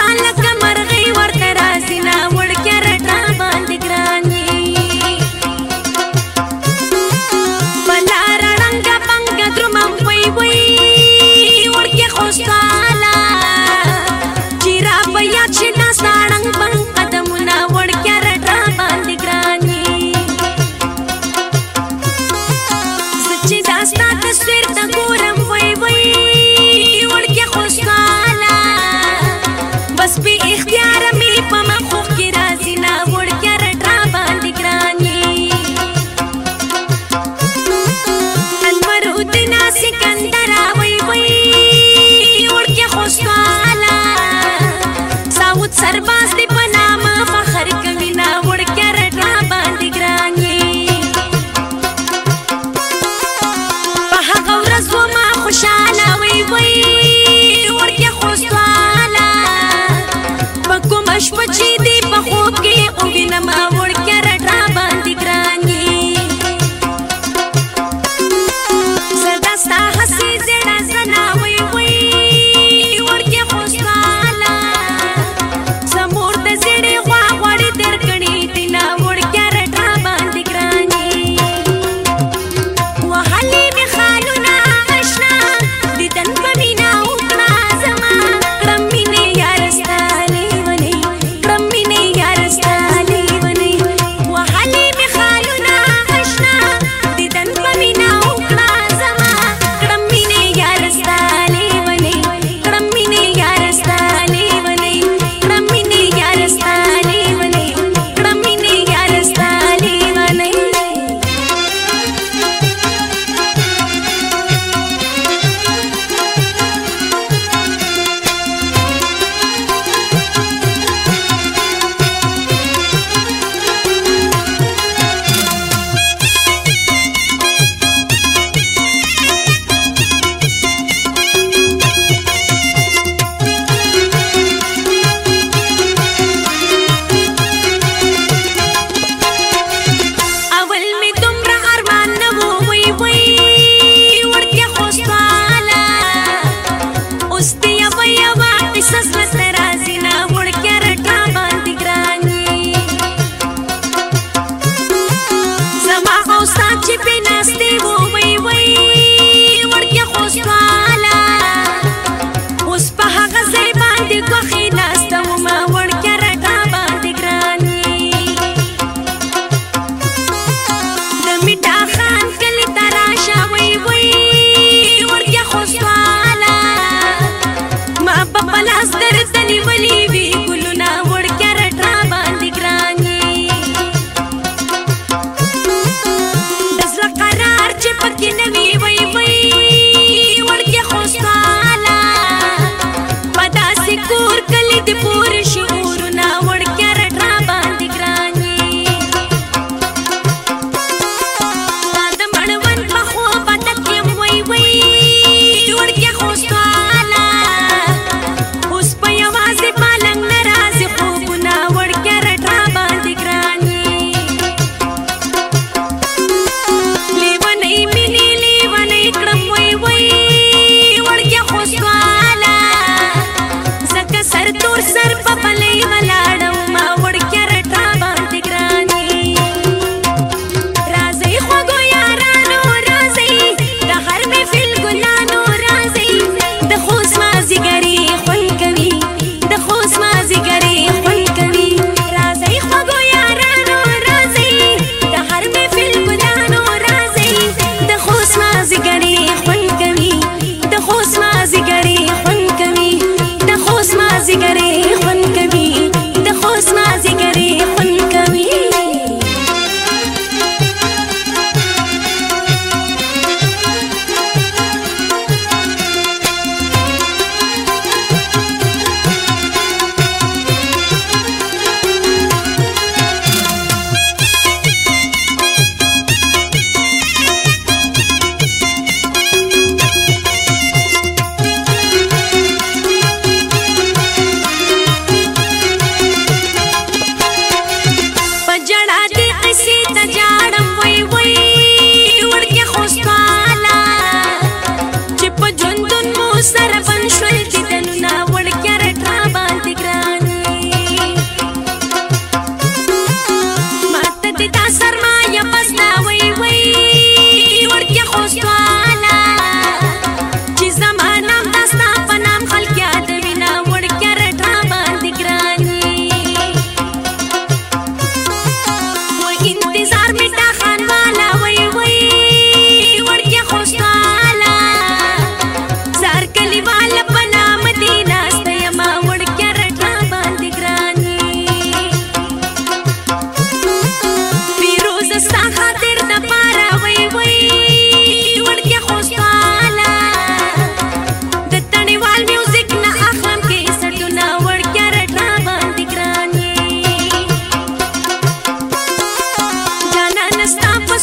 Kanak پلاستر تنی ولی وی ګلونا وړکیا رټرا باندې ګرانی دسر قرار چې پکې نوی وی وی وړکیا خوستاله پداسې کور کلی دی پور شو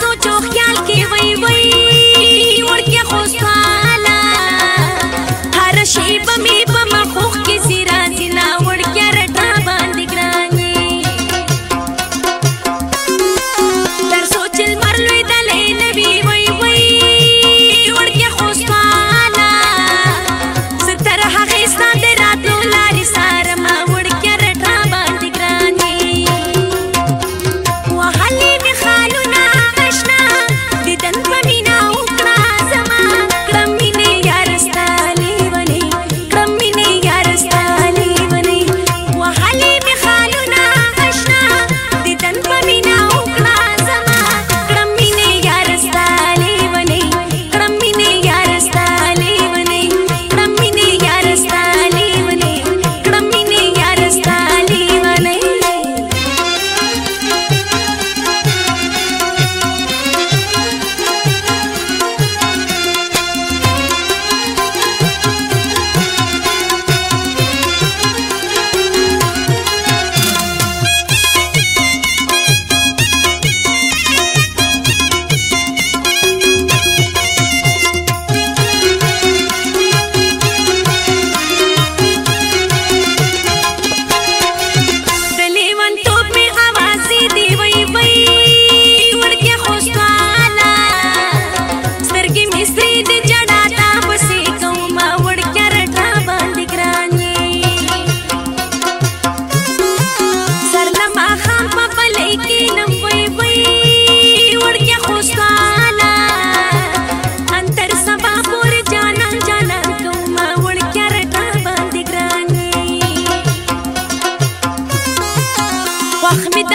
noches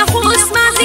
da frumos